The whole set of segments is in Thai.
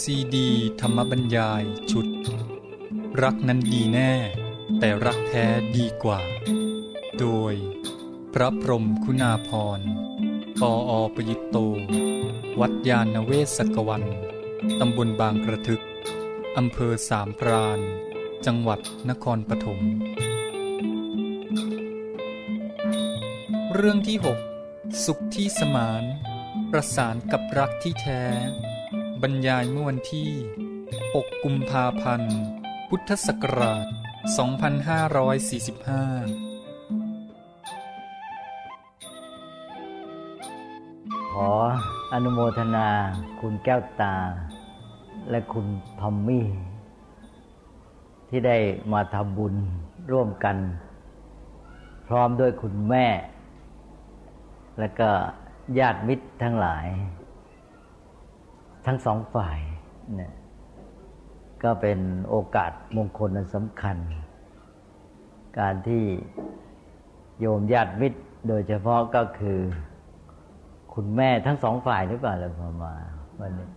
ซีดี ธรรมบรรยายชุด รักนั้นดีแน่ แต่รักแท้ดีกว่า โดย พระพรมคุณาพรปออประยุตโต วัดยาณเวศกวัน ตำบลบางกระทึก อำเภอสามพราน จังหวัดนครปฐมเรื่องที่ 6 สุขที่สมาน ประสานกับรักที่แท้ บรรยายเมื่อวันที่ 6 กุมภาพันธ์ พุทธศักราช 2545 ขออนุโมทนา คุณแก้วตา และคุณทอมมี่ ที่ได้มาทำบุญร่วมกัน พร้อมด้วยคุณแม่ และก็ญาติมิตรทั้งหลาย ทั้งสองฝ่ายเนี่ยก็เป็นโอกาสมงคลอันสำคัญ การที่โยมญาติมิตร โดยเฉพาะก็คือ คุณแม่ทั้งสองฝ่ายหรือเปล่าเราพอมาวันนี้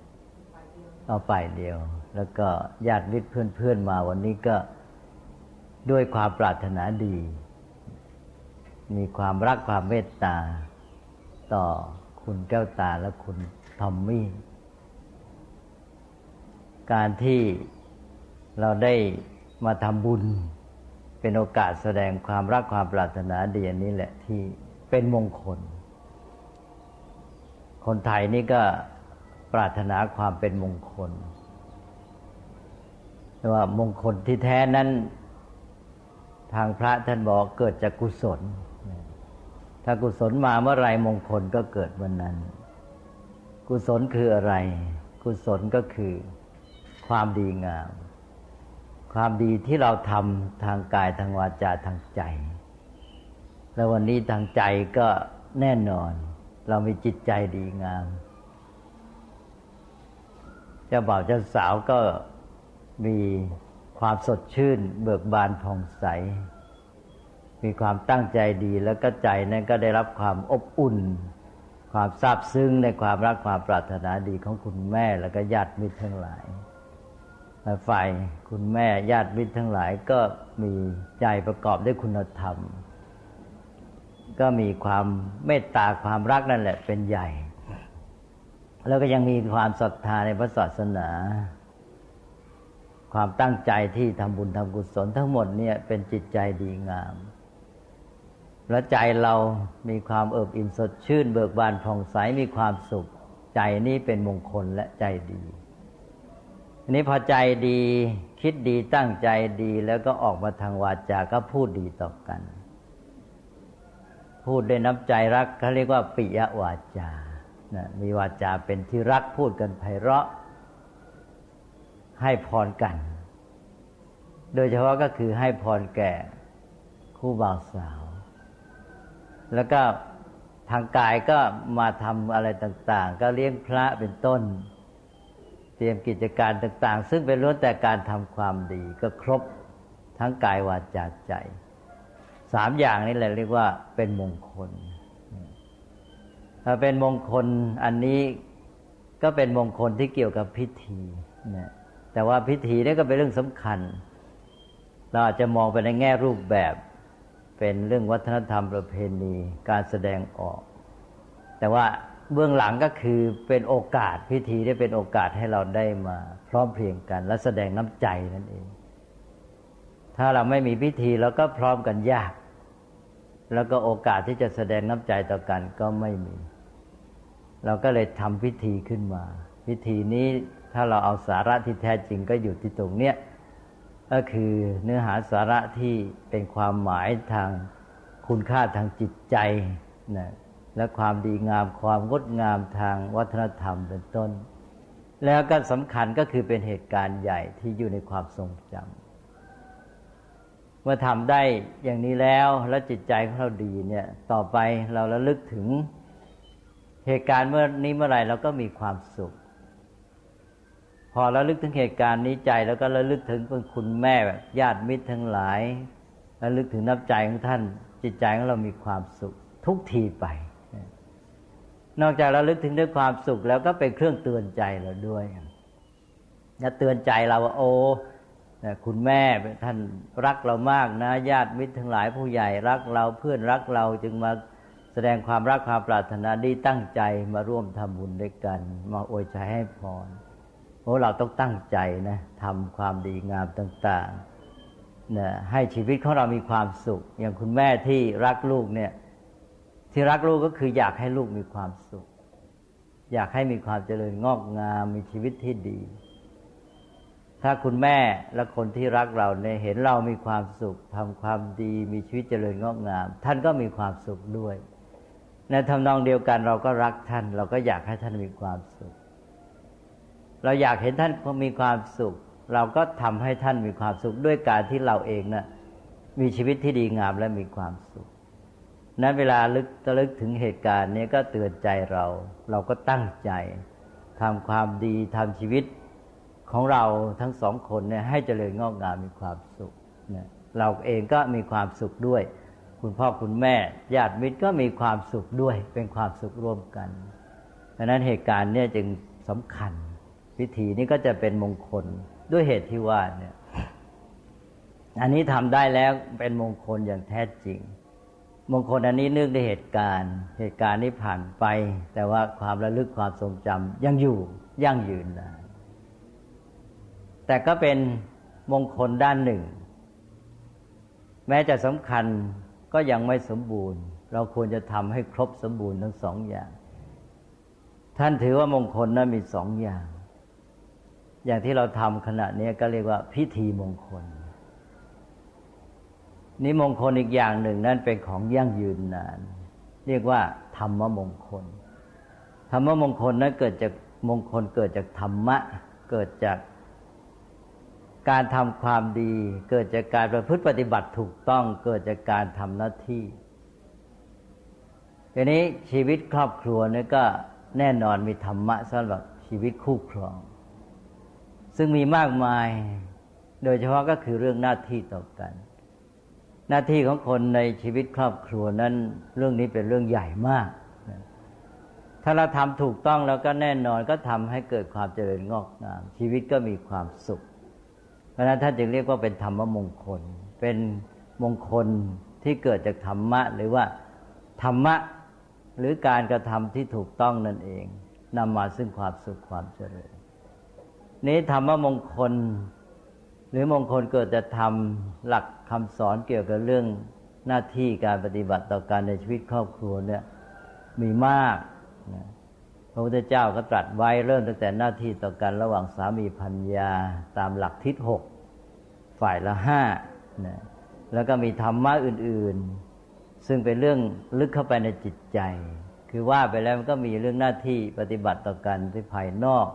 เอาฝ่ายเดียว แล้วก็ญาติมิตรเพื่อนๆมาวันนี้ก็ด้วยความปรารถนาดี มีความรักความเมตตา ต่อคุณแก้วตาและคุณทอมมี่ การที่เราได้มาทำบุญ เป็นโอกาสแสดงความรักความปรารถนาดีอันนี้แหละที่เป็นมงคล คนไทยนี่ก็ปรารถนาความเป็นมงคลแต่ว่ามงคลที่แท้นั้น ทางพระท่านบอกเกิดจากกุศล ถ้ากุศลมาเมื่อไรมงคลก็เกิดวันนั้น กุศลคืออะไร กุศลก็คือ ความดีงาม ความดีที่เราทำทางกายทางวาจาทางใจ แล้ววันนี้ทางใจก็แน่นอน เรามีจิตใจดีงาม เจ้าบ่าวเจ้าสาวก็มีความสดชื่น เบิกบานผ่องใส มีความตั้งใจดีแล้วก็ใจนั้นก็ได้รับความอบอุ่น ความซาบซึ้งในความรักความปรารถนาดีของคุณแม่แล้วก็ญาติมิตรทั้งหลาย ฝ่ายคุณแม่ญาติมิตรทั้งหลายก็มีใจประกอบด้วยคุณธรรม ก็มีความเมตตาความรักนั่นแหละเป็นใหญ่ แล้วก็ยังมีความศรัทธาในพระศาสนา ความตั้งใจที่ทำบุญทำกุศลทั้งหมดเนี่ยเป็นจิตใจดีงาม แล้วใจเรามีความเอิบอิ่มสดชื่น เบิกบานผ่องใสมีความสุข ใจนี้เป็นมงคลและใจดี อันนี้พอใจดีคิดดีตั้งใจดีแล้วก็ออกมาทางวาจาก็พูดดีต่อกัน พูดด้วยน้ำใจรักเขาเรียกว่าปิยวาจานะมีวาจาเป็นที่รักพูดกันไพเราะ ให้พรกัน โดยเฉพาะก็คือให้พรแก่คู่บ่าวสาว แล้วก็ทางกายก็มาทำอะไรต่าง ๆ ก็เลี้ยงพระเป็นต้น เตรียมกิจการต่างๆ ซึ่งเป็นล้วนแต่การทำความดีก็ครบทั้งกายวาจาใจสามอย่างนี้แหละเรียกว่าเป็นมงคล ถ้าเป็นมงคลอันนี้ก็เป็นมงคลที่เกี่ยวกับพิธีนะแต่ว่าพิธีนี่ก็เป็นเรื่องสำคัญ เราอาจจะมองไปในแง่รูปแบบ เป็นเรื่องวัฒนธรรมประเพณีการแสดงออก แต่ว่า เบื้องหลังก็คือเป็นโอกาสพิธีได้เป็นโอกาสให้เราได้มา พร้อมเพรียงกัน และแสดงน้ำใจนั่นเอง ถ้าเราไม่มีพิธีเราก็พร้อมกันยาก แล้วก็โอกาสที่จะแสดงน้ำใจต่อกันก็ไม่มี เราก็เลยทำพิธีขึ้นมา พิธีนี้ถ้าเราเอาสาระที่แท้จริงก็อยู่ที่ตรงเนี้ยก็คือเนื้อหาสาระที่เป็นความหมายทางคุณค่าทางจิตใจนะ และความดีงามความงดงามทางวัฒนธรรมเป็นต้น แล้วก็สำคัญก็คือเป็นเหตุการณ์ใหญ่ที่อยู่ในความทรงจำเมื่อทำได้อย่างนี้แล้วแล้วจิตใจของเราดีเนี่ย ต่อไปเราระลึกถึงเหตุการณ์เมื่อนี้เมื่อไรเราก็มีความสุข พอระลึกถึงเหตุการณ์นี้ใจแล้วก็ระลึกถึงคุณแม่ญาติมิตรทั้งหลายระลึกถึงน้ำใจของท่านจิตใจของเรามีความสุขทุกทีไป นอกจากเราลึกถึงด้วยความสุขแล้วก็เป็นเครื่องเตือนใจเราด้วยจะเตือนใจเราว่าโอ้คุณแม่ท่านรักเรามากนะญาติมิตรทั้งหลายผู้ใหญ่รักเราเพื่อนรักเราจึงมาแสดงความรักความปรารถนาดีตั้งใจมาร่วมทำบุญด้วยกัน มาอวยใจให้พรโอ้เราต้องตั้งใจนะทำความดีงามต่างๆนะให้ชีวิตของเรามีความสุข อย่างคุณแม่ที่รักลูกเนี่ย ที่รักลูกก็คืออยากให้ลูกมีความสุข อยากให้มีความเจริญงอกงามมีชีวิตที่ดี ถ้าคุณแม่และคนที่รักเราเนี่ยเห็นเรามีความสุขทำความดี มีชีวิตเจริญงอกงาม ท่านก็มีความสุขด้วย ในทำนองเดียวกันเราก็รักท่าน เราก็อยากให้ท่านมีความสุข เราอยากเห็นท่านมีความสุข เราก็ทำให้ท่านมีความสุขด้วยการที่เราเองนะ่ะมีชีวิตที่ดีงามและมีความสุข นั้นเวลาลึกตะลึกถึงเหตุการณ์นี้ก็เตือนใจเรา เราก็ตั้งใจทำความดีทำชีวิตของเราทั้งสองคนเนี่ยให้เจริญงอกงามมีความสุขเนี่ยเราเองก็มีความสุขด้วย คุณพ่อคุณแม่ญาติมิตรก็มีความสุขด้วย เป็นความสุขร่วมกันดังนั้นเหตุการณ์เนี่ยจึงสำคัญพิธีนี้ก็จะเป็นมงคลด้วยเหตุที่ว่าเนี่ยอันนี้ทำได้แล้วเป็นมงคลอย่างแท้จริง มงคลอันนี้เนื่องในเหตุการณ์ เหตุการณ์นี้ผ่านไป แต่ว่าความระลึกความทรงจำยังอยู่ยั่งยืนนานแต่ก็เป็นมงคลด้านหนึ่ง แม้จะสำคัญก็ยังไม่สมบูรณ์ เราควรจะทำให้ครบสมบูรณ์ทั้งสองอย่าง ท่านถือว่ามงคลนั้นมีสองอย่าง อย่างที่เราทำขณะนี้ก็เรียกว่าพิธีมงคล นี่มงคลอีกอย่างหนึ่งนั่นเป็นของยั่งยืนนาน เรียกว่า ธรรมมงคล ธรรมมงคลนั้นเกิดจากมงคลเกิดจากธรรมะ เกิดจากการทำความดี เกิดจากการประพฤติปฏิบัติถูกต้อง เกิดจากการทำหน้าที่ทีนี้ชีวิตครอบครัวนี่ก็แน่นอนมีธรรมะสำหรับชีวิตคู่ครอง ซึ่งมีมากมาย โดยเฉพาะก็คือเรื่องหน้าที่ต่อกัน หน้าที่ของคนในชีวิตครอบครัวนั้นเรื่องนี้เป็นเรื่องใหญ่มาก ถ้าเราทำถูกต้องแล้วก็แน่นอนก็ทำให้เกิดความเจริญงอกงาม ชีวิตก็มีความสุข เพราะนั้นท่านจึงเรียกว่าเป็นธรรมมงคล เป็นมงคลที่เกิดจากธรรมะ หรือว่าธรรมะหรือการกระทำที่ถูกต้องนั่นเองนำมาซึ่งความสุขความเจริญนี้ธรรมมงคล หรือมงคลเกิดจะทำหลักคำสอนเกี่ยวกับเรื่องหน้าที่การปฏิบัติต่อการในชีวิตครอบครัวเนี่ยมีมากนะพระพุทธเจ้าก็ตรัสไว้เริ่มตั้งแต่หน้าที่ต่อกันระหว่างสามีพัญญาตามหลักทิศหกฝ่ายละห้านะแล้วก็มีธรรมะอื่น ๆ ซึ่งเป็นเรื่องลึกเข้าไปในจิตใจ คือว่าไปแล้วมันก็มีเรื่องหน้าที่ปฏิบัติต่อกันที่ภายนอก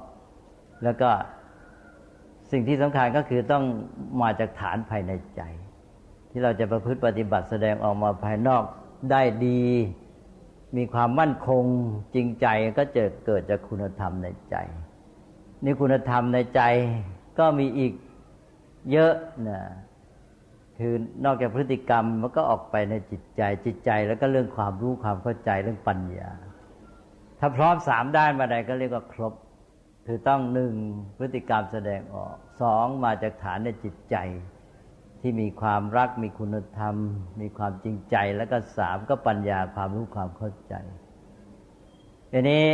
แล้วก็ สิ่งที่สำคัญก็คือต้องมาจากฐานภายในใจ ที่เราจะประพฤติปฏิบัติแสดงออกมาภายนอกได้ดี มีความมั่นคงจริงใจก็จะเกิดจากคุณธรรมในใจ นี่คุณธรรมในใจก็มีอีกเยอะนะคือนอกจากพฤติกรรมมันก็ออกไปในจิตใจจิตใจแล้วก็เรื่องความรู้ความเข้าใจเรื่องปัญญา ถ้าพร้อมสามด้านมาใดก็เรียกว่าครบ คือต้องหนึ่งพฤติกรรมแสดงออกสองมาจากฐานในจิตใจ ที่มีความรักมีคุณธรรม มีความจริงใจ แล้วก็สามก็ปัญญาความรู้ความเข้าใจทีนี้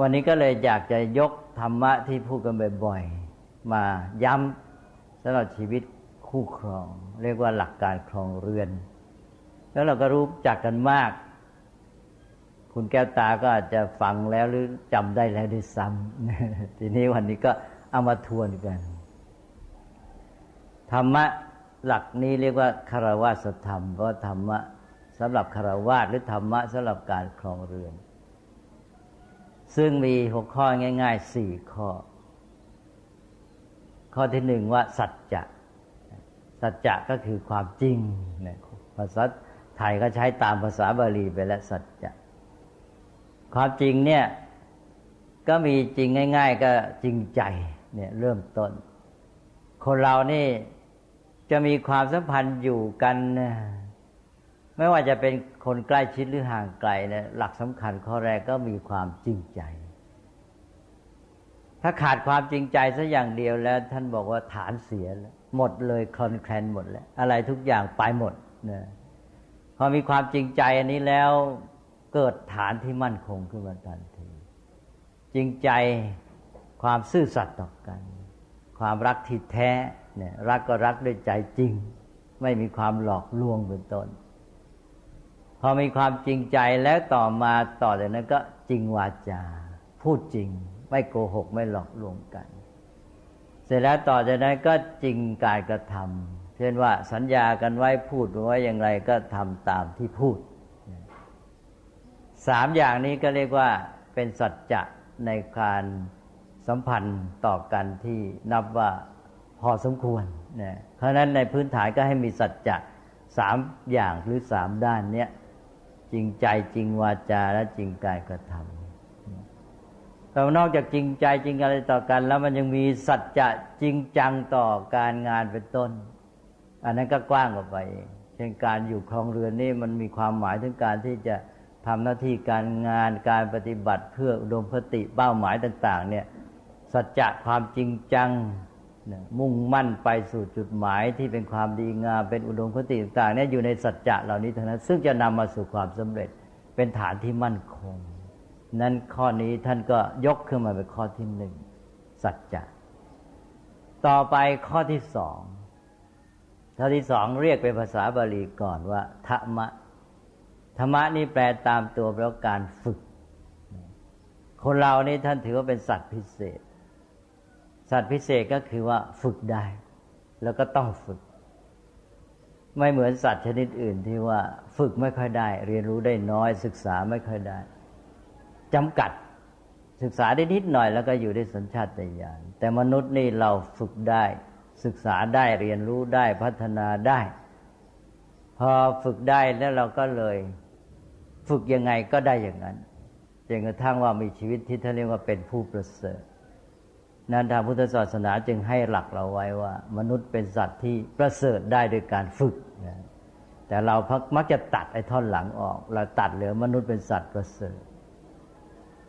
วันนี้ก็เลยอยากจะยกธรรมะที่พูดกันบ่อยๆมาย้ำสำหรับชีวิตคู่ครอง เรียกว่าหลักการครองเรือน แล้วเราก็รู้จักกันมาก คุณแก้วตาก็อาจจะฟังแล้วหรือจำได้แล้วด้วยซ้ำทีนี้วันนี้ก็เอามาทวนกัน ธรรมะหลักนี้เรียกว่าคารวะสธรรม เพราะธรรมะสำหรับคารวะหรือธรรมะสำหรับการครองเรือน ซึ่งมีหกข้อง่ายๆสี่ข้อ ข้อที่หนึ่งว่า สัจจะ สัจจะก็คือความจริงภาษาไทยก็ใช้ตามภาษาบาลีไปแล้วสัจจะ ความจริงเนี่ย ก็มีจริงง่าย ๆ ก็จริงใจเนี่ยเริ่มต้น คนเรานี่จะมีความสัมพันธ์อยู่กันไม่ว่าจะเป็นคนใกล้ชิดหรือห่างไกลเนี่ยหลักสำคัญข้อแรกก็มีความจริงใจ ถ้าขาดความจริงใจสักอย่างเดียวแล้ว ท่านบอกว่าฐานเสียแล้วหมดเลยคลอนแคลนหมดแล้ว อะไรทุกอย่างไปหมดนะพอมีความจริงใจอันนี้แล้ว เกิดฐานที่มั่นคงขึ้นมาทันทีจริงใจความซื่อสัตย์ต่อกัน ความรักที่แท้เนี่ยรักก็รักด้วยใจจริง ไม่มีความหลอกลวงเป็นต้นพอมีความจริงใจแล้วต่อมาต่อจากนั้นก็จริงวาจา พูดจริง ไม่โกหกไม่หลอกลวงกัน เสร็จแล้วต่อจากนั้นก็จริงการกระทำเช่นว่าสัญญากันไว้พูดไว้อย่างไรก็ทำตามที่พูด สามอย่างนี้ก็เรียกว่าเป็นสัจจะในการสัมพันธ์ต่อกันที่นับว่าพอสมควรนะเพราะฉะนั้นในพื้นฐานก็ให้มีสัจจะสามอย่างหรือสามด้านเนี้ยจริงใจจริงวาจาและจริงกายกระทำแต่นอกจากจริงใจจริงอะไรต่อกัน แล้วมันยังมีสัจจะจริงจังต่อการงานเป็นต้น อันนั้นก็กว้างกว่าไปเช่นการอยู่ครองเรือนนี่มันมีความหมายถึงการที่จะ ทำหน้าที่การงานการปฏิบัติเพื่ออุดมคติเป้าหมายต่าง ๆ เนี่ยสัจจะความจริงจังมุ่งมั่นไปสู่จุดหมายที่เป็นความดีงามเป็นอุดมคติต่างๆเนี่ยอยู่ในสัจจะเหล่านี้เทั้งนั้นซึ่งจะนำมาสู่ความสำเร็จเป็นฐานที่มั่นคง นั้นข้อนี้ท่านก็ยกขึ้นมาเป็นข้อที่หนึ่งสัจจะต่อไปข้อที่สองข้อที่สองเรียกเป็นภาษาบาลีก่อนว่าธรรมะ ธรรมะนี่แปลตามตัวแปลว่าการฝึก คนเรานี่ท่านถือว่าเป็นสัตว์พิเศษ สัตว์พิเศษก็คือว่าฝึกได้ แล้วก็ต้องฝึก ไม่เหมือนสัตว์ชนิดอื่นที่ว่าฝึกไม่ค่อยได้ เรียนรู้ได้น้อย ศึกษาไม่ค่อยได้จำกัดศึกษาได้นิดหน่อยแล้วก็อยู่ได้สัญชาตญาณแต่มนุษย์นี่เราฝึกได้ ศึกษาได้เรียนรู้ได้พัฒนาได้ พอฝึกได้แล้วเราก็เลย ฝึกยังไงก็ได้อย่างนั้นจนกระทั่งว่ามีชีวิตที่ท่านเรียกว่าเป็นผู้ประเสริฐนั้นทางพุทธศาสนาจึงให้หลักเราไว้ว่า มนุษย์เป็นสัตว์ที่ประเสริฐได้โดยการฝึกนะแต่เราพักมักจะตัดไอ้ท่อนหลังออก เราตัดเหลือมนุษย์เป็นสัตว์ประเสริฐ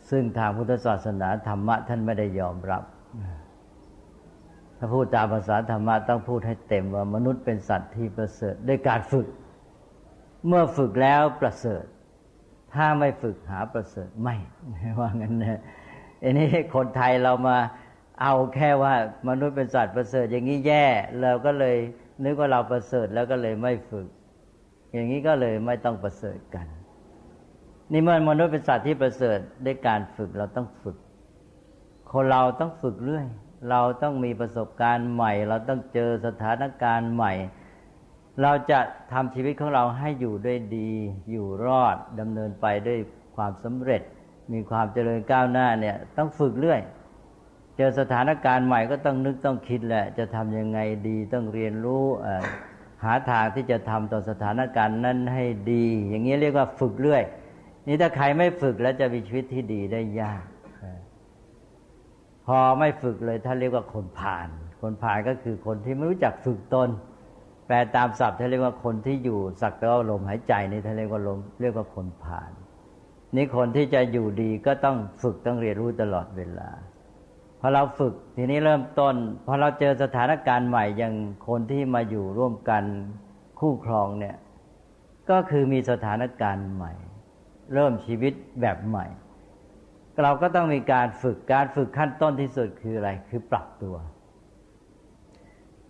ซึ่งทางพุทธศาสนาธรรมะท่านไม่ได้ยอมรับ ถ้าพูดตามภาษาธรรมะต้องพูดให้เต็มว่ามนุษย์เป็นสัตว์ที่ประเสริฐด้วยการฝึก เมื่อฝึกแล้วประเสริฐ ถ้าไม่ฝึกหาประเสริฐไม่ว่างั้นนะอันนี้คนไทยเรามาเอาแค่ว่ามนุษย์เป็นสัตว์ประเสริฐ อย่างนี้แย่เราก็เลยนึกว่าเราประเสริฐแล้วก็เลยไม่ฝึก อย่างนี้ก็เลยไม่ต้องประเสริฐกันนี่เมื่อมนุษย์เป็นสัตว์ที่ประเสริฐด้วยการฝึกเราต้องฝึก คนเราต้องฝึกเรื่อย เราต้องมีประสบการณ์ใหม่ เราต้องเจอสถานการณ์ใหม่ เราจะทำชีวิตของเราให้อยู่ด้วยดี อยู่รอดดำเนินไปด้วยความสำเร็จ มีความเจริญก้าวหน้าเนี่ย ต้องฝึกเรื่อย เจอสถานการณ์ใหม่ก็ต้องนึกต้องคิดแหละ จะทำยังไงดีต้องเรียนรู้หาทางที่จะทำต่อสถานการณ์นั้นให้ดี อย่างนี้เรียกว่าฝึกเรื่อย นี่ถ้าใครไม่ฝึกแล้วจะมีชีวิตที่ดีได้ยากพอไม่ฝึกเลยท่านเรียกว่าคนผ่าน คนผ่านก็คือคนที่ไม่รู้จักฝึกตน แปลตามศัพท์ท่านเรียกว่าคนที่อยู่สักแต่ว่าลมหายใจนี่ท่านเรียกว่าลมเรียกว่าคนผ่าน นี่คนที่จะอยู่ดีก็ต้องฝึกต้องเรียนรู้ตลอดเวลาพอเราฝึกทีนี้เริ่มต้นพอเราเจอสถานการณ์ใหม่อย่างคนที่มาอยู่ร่วมกันคู่ครองเนี่ยก็คือมีสถานการณ์ใหม่ เริ่มชีวิตแบบใหม่ เราก็ต้องมีการฝึกการฝึกขั้นต้นที่สุดคืออะไรคือปรับตัว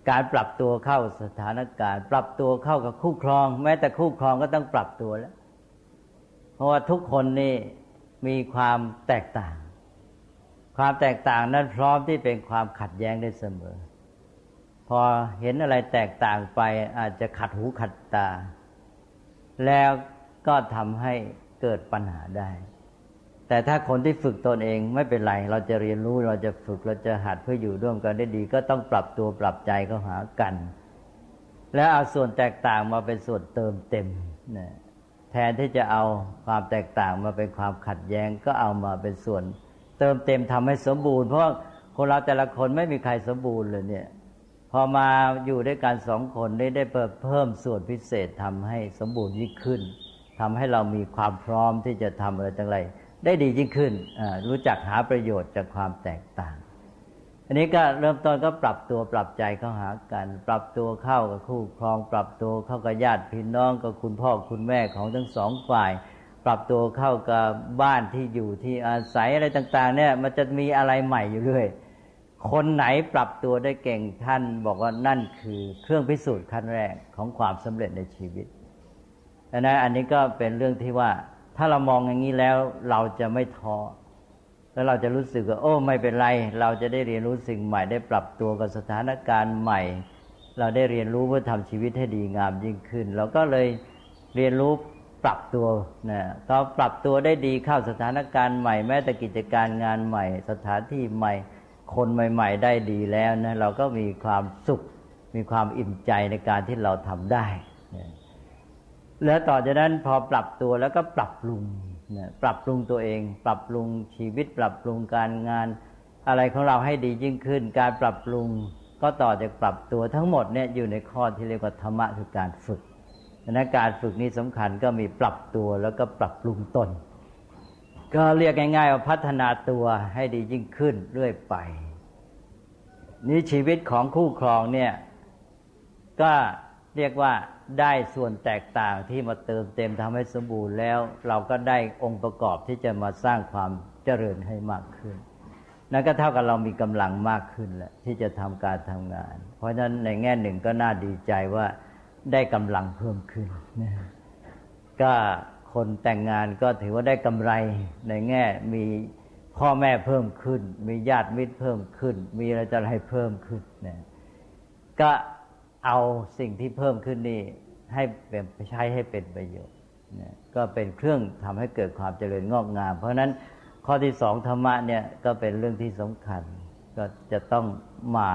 การปรับตัวเข้าสถานการณ์ ปรับตัวเข้ากับคู่ครอง แม้แต่คู่ครองก็ต้องปรับตัวแล้ว เพราะว่าทุกคนนี่มีความแตกต่าง ความแตกต่างนั้นพร้อมที่เป็นความขัดแย้งได้เสมอ พอเห็นอะไรแตกต่างไปอาจจะขัดหูขัดตา แล้วก็ทำให้เกิดปัญหาได้ แต่ถ้าคนที่ฝึกตนเองไม่เป็นไร เราจะเรียนรู้เราจะฝึกเราจะหัดเพื่ออยู่ร่วมกันได้ดี ก็ต้องปรับตัวปรับใจเข้าหากัน แล้วเอาส่วนแตกต่างมาเป็นส่วนเติมเต็มนะแทนที่จะเอาความแตกต่างมาเป็นความขัดแย้งก็เอามาเป็นส่วน เติมเต็มทำให้สมบูรณ์เพราะคนเราแต่ละคนไม่มีใครสมบูรณ์เลยเนี่ยพอมาอยู่ด้วยกันสองคนได้ได้เพิ่มส่วนพิเศษทำให้สมบูรณ์ยิ่งขึ้นทำให้เรามีความพร้อมที่จะทำอะไรต่างๆ ได้ดียิ่งขึ้น รู้จักหาประโยชน์จากความแตกต่าง อันนี้ก็เริ่มต้นก็ปรับตัวปรับใจเข้าหากัน ปรับตัวเข้ากับคู่ครอง ปรับตัวเข้ากับญาติพี่น้องกับคุณพ่อคุณแม่ของทั้งสองฝ่าย ปรับตัวเข้ากับบ้านที่อยู่ที่อาศัยอะไรต่าง ๆ เนี่ย มันจะมีอะไรใหม่อยู่เรื่อยคนไหนปรับตัวได้เก่งท่านบอกว่านั่นคือเครื่องพิสูจน์ขั้นแรกของความสำเร็จในชีวิตดังนั้อันนี้ก็เป็นเรื่องที่ว่า ถ้าเรามองอย่างนี้แล้วเราจะไม่ท้อแล้วเราจะรู้สึกว่าโอ้ไม่เป็นไร เราจะได้เรียนรู้สิ่งใหม่ได้ปรับตัวกับสถานการณ์ใหม่ เราได้เรียนรู้เพื่อทำชีวิตให้ดีงามยิ่งขึ้น เราก็เลยเรียนรู้ปรับตัวนะก็ปรับตัวได้ดีเข้าสถานการณ์ใหม่ แม้แต่กิจการงานใหม่ สถานที่ใหม่ คนใหม่ ๆ ได้ดีแล้วนะเราก็มีความสุข มีความอิ่มใจในการที่เราทำได้ แล้วต่อจากนั้นพอปรับตัวแล้วก็ปรับปรุงนะปรับปรุงตัวเอง ปรับปรุงชีวิต ปรับปรุงการงาน อะไรของเราให้ดียิ่งขึ้น การปรับปรุงก็ต่อจากปรับตัวทั้งหมดเนี่ยอยู่ในข้อที่เรียกว่าธรรมะคือการฝึกนั้นการฝึกนี้สำคัญก็มีปรับตัวแล้วก็ปรับปรุงตน ก็เรียกง่ายๆว่าพัฒนาตัวให้ดียิ่งขึ้นเรื่อยไปนี่ชีวิตของคู่ครองเนี่ยก็เรียกว่า ได้ส่วนแตกต่างที่มาเติมเต็มทำให้สมบูรณ์แล้ว เราก็ได้องค์ประกอบที่จะมาสร้างความเจริญให้มากขึ้น นั่นก็เท่ากับเรามีกำลังมากขึ้นแหละที่จะทำการทำงาน เพราะฉะนั้นในแง่หนึ่งก็น่าดีใจว่าได้กำลังเพิ่มขึ้นนะก็คนแต่งงานก็ถือว่าได้กำไรในแง่มีพ่อแม่เพิ่มขึ้น มีญาติมิตรเพิ่มขึ้น มีอะไรจะอะไรเพิ่มขึ้นนะก็ เอาสิ่งที่เพิ่มขึ้นนี่ให้เป็นใช้ให้เป็นประโยชน์นะก็เป็นเครื่องทำให้เกิดความเจริญงอกงาม เพราะฉะนั้นข้อที่สองธรรมะเนี่ยก็เป็นเรื่องที่สำคัญ ก็จะต้องมา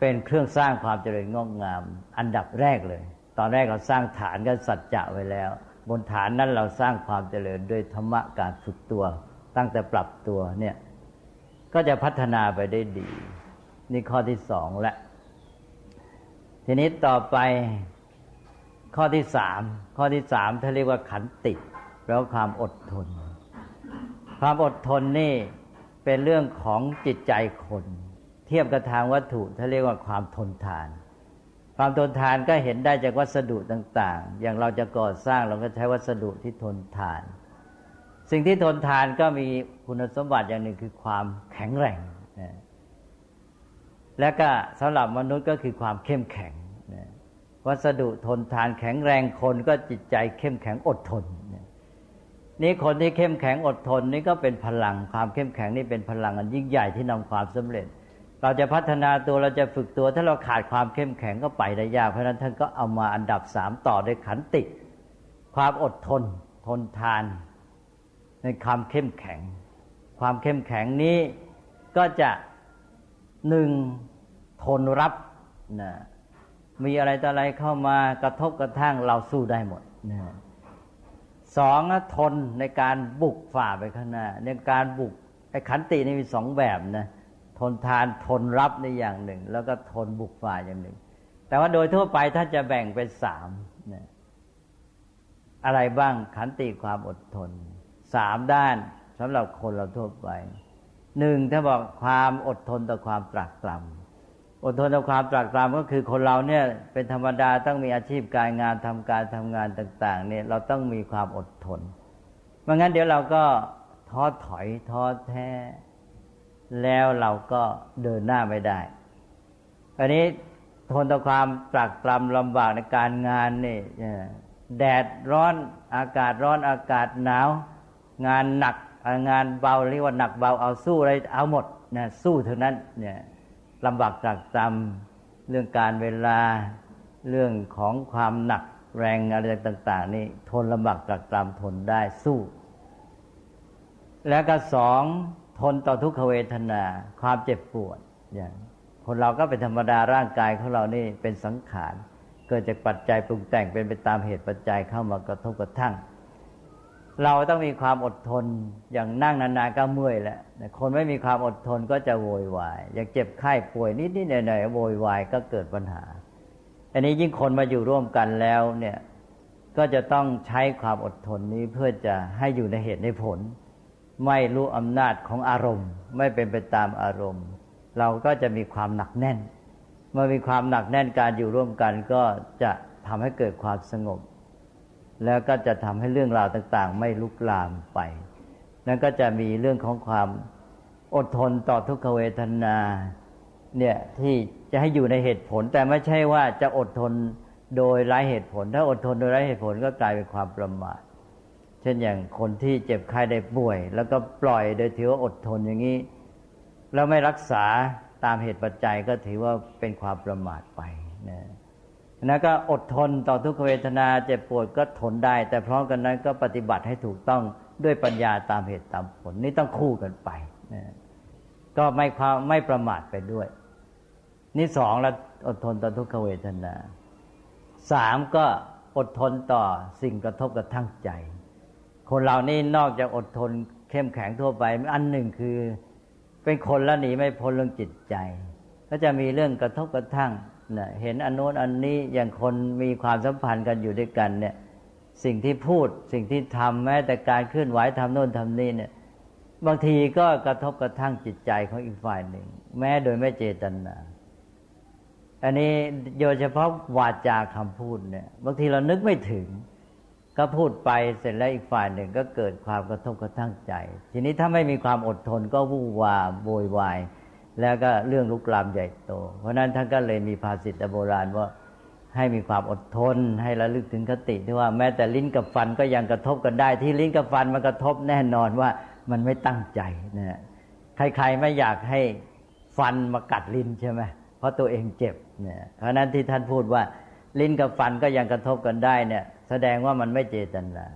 เป็นเครื่องสร้างความเจริญงอกงาม อันดับแรกเลย ตอนแรกเราสร้างฐานกันสัจจะไว้แล้ว บนฐานนั้นเราสร้างความเจริญด้วยธรรมะการฝึกตัว ตั้งแต่ปรับตัวเนี่ยก็จะพัฒนาไปได้ดี นี่ข้อที่สองและ ทีนี้ต่อไปข้อที่สามข้อที่สามท่านเรียกว่าขันติแปลว่าความอดทน ความอดทนนี่เป็นเรื่องของจิตใจคน เทียบกับทางวัตถุท่านเรียกว่าความทนทาน ความทนทานก็เห็นได้จากวัสดุต่าง ๆ อย่างเราจะก่อสร้างเราก็ใช้วัสดุที่ทนทาน สิ่งที่ทนทานก็มีคุณสมบัติอย่างหนึ่งคือความแข็งแรง และก็สำหรับมนุษย์ก็คือความเข้มแข็งวัสดุทนทานแข็งแรงคนก็จิตใจเข้มแข็งอดทนนี่คนที่เข้มแข็งอดทนนี่ก็เป็นพลังความเข้มแข็งนี่เป็นพลังอันยิ่งใหญ่ที่นำความสำเร็จ เราจะพัฒนาตัวเราจะฝึกตัว ถ้าเราขาดความเข้มแข็งก็ไปได้ยากเพราะนั้นท่านก็เอามาอันดับสามต่อด้วยขันติ ความอดทน ทนทาน ในความเข้มแข็ง ความเข้มแข็งนี้ก็จะ หนึ่งทนรับนะมีอะไรต่ออะไรเข้ามากระทบกระทั่งเราสู้ได้หมดนะสองทนในการบุกฝ่าไปข้างหน้าในการบุกไอ้ขันตินี่มีสองแบบนะทนทานทนรับในอย่างหนึ่ง แล้วก็ทนบุกฝ่าอย่างหนึ่ง แต่ว่าโดยทั่วไปถ้าจะแบ่งเป็นสามนะอะไรบ้างขันติความอดทนสามด้านสำหรับคนเราทั่วไป หนึ่งถ้าบอกความอดทนต่อความตรากตรำอดทนต่อความตรากตรำก็คือคนเราเนี่ยเป็นธรรมดาต้องมีอาชีพการงานทำการทำงานต่าง ๆ เนี่ยเราต้องมีความอดทนไม่งั้นเดี๋ยวเราก็ท้อถอยท้อแท้ แล้วเราก็เดินหน้าไม่ได้ อันนี้ทนต่อความตรากตรำลำบากในการงานนี่แดดร้อนอากาศร้อนอากาศหนาว งานหนัก งานเบาเรียกว่าหนักเบาเอาสู้อะไรเอาหมดนะสู้เท่านั้นเนี่ยลำบากจากจำเรื่องการเวลาเรื่องของความหนักแรงอะไรต่าง ๆ นี่ทนลำบากจากจำทนได้สู้ แล้วก็สองทนต่อทุกขเวทนา ความเจ็บปวดอย่างคนเราก็เป็นธรรมดาร่างกายของเรานี่เป็นสังขาร เกิดจากปัจจัยปรุงแต่งเป็นไปตามเหตุปัจจัยเข้ามากระทบกระทั่ง เราต้องมีความอดทนอย่างนั่งนานๆก็เมื่อยแหละคนไม่มีความอดทนก็จะโวยวาย อยากเจ็บไข้ป่วยนิดๆหน่อยๆโวยวายก็เกิดปัญหา อันนี้ยิ่งคนมาอยู่ร่วมกันแล้วเนี่ยก็จะต้องใช้ความอดทนนี้เพื่อจะให้อยู่ในเหตุในผล ไม่รู้อำนาจของอารมณ์ ไม่เป็นไปตามอารมณ์ เราก็จะมีความหนักแน่น เมื่อมีความหนักแน่นการอยู่ร่วมกันก็จะทำให้เกิดความสงบ แล้วก็จะทำให้เรื่องราวต่างๆ ไม่ลุกลามไป นั่นก็จะมีเรื่องของความอดทนต่อทุกขเวทนาเนี่ยที่จะให้อยู่ในเหตุผล แต่ไม่ใช่ว่าจะอดทนโดยไร้เหตุผล ถ้าอดทนโดยไร้เหตุผลก็กลายเป็นความประมาทเช่นอย่างคนที่เจ็บไข้ได้ป่วย แล้วก็ปล่อยโดยถือว่าอดทนอย่างนี้ แล้วไม่รักษาตามเหตุปัจจัยก็ถือว่าเป็นความประมาทไปนะ นั้นก็อดทนต่อทุกขเวทนาเจ็บปวดก็ทนได้ แต่พร้อมกันนั้นก็ปฏิบัติให้ถูกต้องด้วยปัญญาตามเหตุตามผลนี่ต้องคู่กันไปนะก็ไม่ความไม่ประมาทไปด้วย นี่สองแล้วอดทนต่อทุกขเวทนาสามก็อดทนต่อสิ่งกระทบกระทั่งใจ คนเรานี่นอกจากอดทนเข้มแข็งทั่วไป อันหนึ่งคือเป็นคนแล้วหนีไม่พ้นเรื่องจิตใจ ก็จะมีเรื่องกระทบกระทั่ง นะเห็นอันโน้นอันนี้อย่างคนมีความสัมพันธ์กันอยู่ด้วยกันเนี่ย สิ่งที่พูดสิ่งที่ทำแม้แต่การเคลื่อนไหวทำโน้นทำนี้เนี่ย บางทีก็กระทบกระทั่งจิตใจของอีกฝ่ายหนึ่ง แม้โดยไม่เจตนาอันนี้โดยเฉพาะวาจาคำพูดเนี่ย บางทีเรานึกไม่ถึง ก็พูดไปเสร็จแล้วอีกฝ่ายหนึ่งก็เกิดความกระทบกระทั่งใจ ทีนี้ถ้าไม่มีความอดทนก็วู่วาโวยวาย แล้วก็เรื่องลุกลามใหญ่โต เพราะนั้นท่านก็เลยมีภาษิตโบราณว่าให้มีความอดทน ให้ระลึกถึงคติที่ว่าแม้แต่ลิ้นกับฟันก็ยังกระทบกันได้ ที่ลิ้นกับฟันมันกระทบแน่นอนว่ามันไม่ตั้งใจนะใครๆไม่อยากให้ฟันมากัดลิ้นใช่ไหมเพราะตัวเองเจ็บเนี่ยเพราะนั้นที่ท่านพูดว่า ลิ้นกับฟันก็ยังกระทบกันได้เนี่ย แสดงว่ามันไม่เจตนา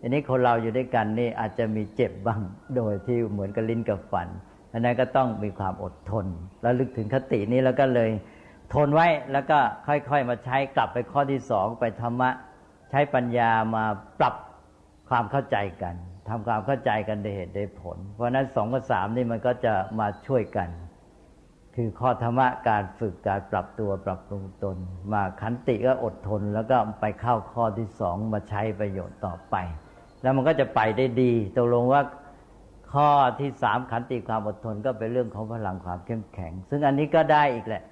อันนี้คนเราอยู่ด้วยกันนี่อาจจะมีเจ็บบ้างโดยที่เหมือนกับลิ้นกับฟัน อันนั้นก็ต้องมีความอดทน แล้วลึกถึงคตินี้แล้วก็เลยทนไว้แล้วก็ค่อยๆมาใช้กลับไปข้อที่สองไปธรรมะ ใช้ปัญญามาปรับความเข้าใจกันทำความเข้าใจกันได้เหตุได้ผล เพราะนั้นสองกับสามนี่มันก็จะมาช่วยกัน คือข้อธรรมะการฝึกการปรับตัวปรับปรุงตน มาขันติก็อดทน แล้วก็ไปเข้าข้อที่สองมาใช้ประโยชน์ต่อไป แล้วมันก็จะไปได้ดีตกลงว่า ข้อที่สามขันติความอดทนก็เป็นเรื่องของพลังความเข้มแข็ง ซึ่งอันนี้ก็ได้อีกแหละ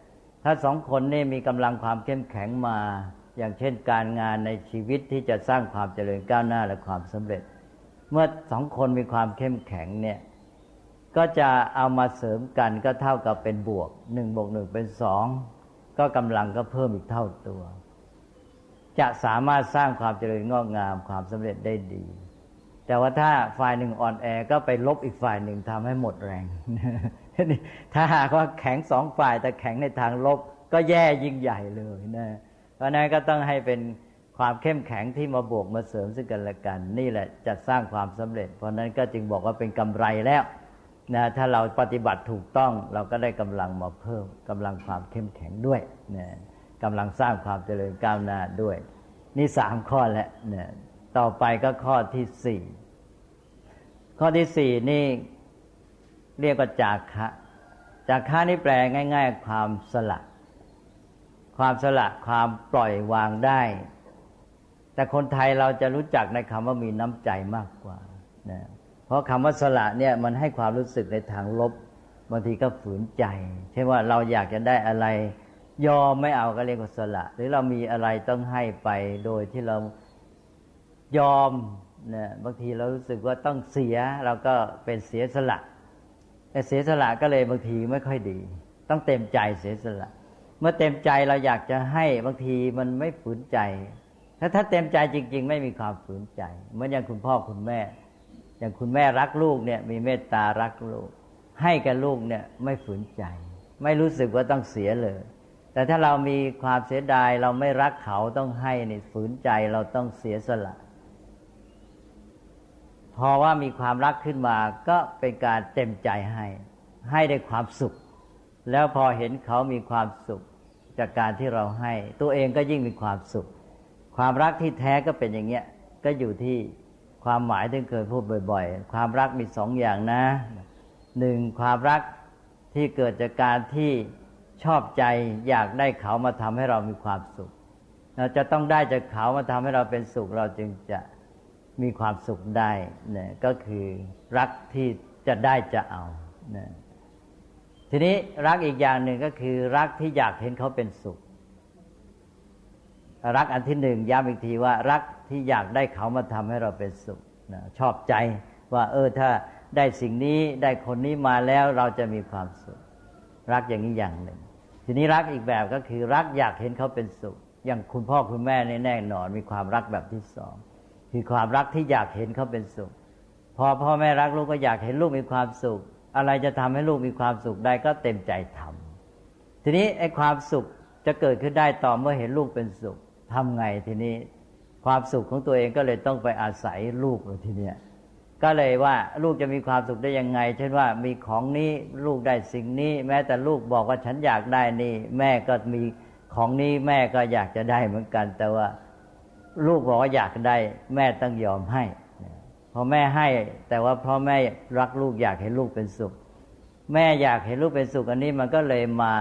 ถ้าสองคนนี่มีกำลังความเข้มแข็งมา อย่างเช่นการงานในชีวิตที่จะสร้างความเจริญก้าวหน้าและความสำเร็จ เมื่อสองคนมีความเข้มแข็งเนี่ยก็จะเอามาเสริมกันก็เท่ากับเป็นบวกหนึ่งบวกหนึ่งเป็นสองก็กำลังก็เพิ่มอีกเท่าตัว จะสามารถสร้างความเจริญงอกงามความสำเร็จได้ดี แต่ว่าถ้าฝ่ายหนึ่งอ่อนแอก็ไปลบอีกฝ่ายหนึ่งทำให้หมดแรง ถ้าหากว่าแข็งสองฝ่ายแต่แข็งในทางลบก็แย่ยิ่งใหญ่เลยนะเพราะนั้นก็ต้องให้เป็นความเข้มแข็งที่มาบวกมาเสริมซึ่งกันและกัน นี่แหละจะสร้างความสำเร็จ เพราะนั้นก็จึงบอกว่าเป็นกำไรแล้วนะถ้าเราปฏิบัติถูกต้องเราก็ได้กำลังมาเพิ่มกำลังความเข้มแข็งด้วยนะกำลังสร้างความเจริญก้าวหน้าด้วย นี่สามข้อแล้วนะต่อไปก็ข้อที่สี่ ข้อที่สี่นี่เรียกว่าจากะจากะนี่แปลง่าย ๆ ความสละ ความสละความปล่อยวางได้ แต่คนไทยเราจะรู้จักในคำว่ามีน้ำใจมากกว่านะเพราะคำว่าสละเนี่ยมันให้ความรู้สึกในทางลบบางทีก็ฝืนใจ เช่นว่าเราอยากจะได้อะไร ยอมไม่เอาก็เรียกว่าสละ หรือเรามีอะไรต้องให้ไปโดยที่เรายอม นี่ยบางทีเรารู้สึกว่าต้องเสียเราก็เป็นเสียสละแต่เสียสละก็เลยบางทีไม่ค่อยดี ต้องเต็มใจเสียสละ เมื่อเต็มใจเราอยากจะให้บางทีมันไม่ฝืนใจ ถ้าถ้าเต็มใจจริง ๆ ไม่มีความฝืนใจ เหมือนอย่างคุณพ่อคุณแม่ อย่างคุณแม่รักลูกเนี่ยมีเมตตารักลูก ให้กับลูกเนี่ยไม่ฝืนใจ ไม่รู้สึกว่าต้องเสียเลย แต่ถ้าเรามีความเสียดายเราไม่รักเขาต้องให้นี่ฝืนใจเราต้องเสียสละ พอว่ามีความรักขึ้นมาก็เป็นการเต็มใจให้ ให้ได้ความสุข แล้วพอเห็นเขามีความสุข จากการที่เราให้ ตัวเองก็ยิ่งมีความสุข ความรักที่แท้ก็เป็นอย่างเงี้ยก็อยู่ที่ความหมายที่เคยพูดบ่อย ๆ ความรักมีสองอย่างนะหนึ่งความรักที่เกิดจากการที่ชอบใจอยากได้เขามาทำให้เรามีความสุข เราจะต้องได้จากเขามาทำให้เราเป็นสุขเราจึงจะ มีความสุขได้เนี่ยก็คือรักที่จะได้จะเอาเนี่ยทีนี้รักอีกอย่างหนึ่งก็คือ รักที่อยากเห็นเขาเป็นสุข รักอันที่หนึ่งย้ำอีกทีว่า รักที่อยากได้เขามาทำให้เราเป็นสุขนะชอบใจว่า เออถ้าได้สิ่งนี้ได้คนนี้มาแล้วเราจะมีความสุข รักอย่างนี้อย่างหนึ่ง ทีนี้รักอีกแบบก็คือ รักอยากเห็นเขาเป็นสุข อย่างคุณพ่อคุณแม่นี่แน่นอน มีความรักแบบที่สอง คือความรักที่อยากเห็นเขาเป็นสุข พอพ่อแม่รักลูกก็อยากเห็นลูกมีความสุข อะไรจะทำให้ลูกมีความสุขได้ก็เต็มใจทำทีนี้ไอ้ความสุขจะเกิดขึ้นได้ต่อเมื่อเห็นลูกเป็นสุขทำไงทีนี้ความสุขของตัวเองก็เลยต้องไปอาศัยลูกเลยทีเนี้ยก็เลยว่าลูกจะมีความสุขได้ยังไง เช่นว่ามีของนี้ลูกได้สิ่งนี้ แม้แต่ลูกบอกว่าฉันอยากได้นี่ แม่ก็มีของนี้แม่ก็อยากจะได้เหมือนกัน แต่ว่า ลูกบอกว่าอยากได้ แม่ต้องยอมให้พอแม่ให้ แต่ว่าเพราะแม่รักลูกอยากเห็นลูกเป็นสุข แม่อยากเห็นลูกเป็นสุขอันนี้มันก็เลยมา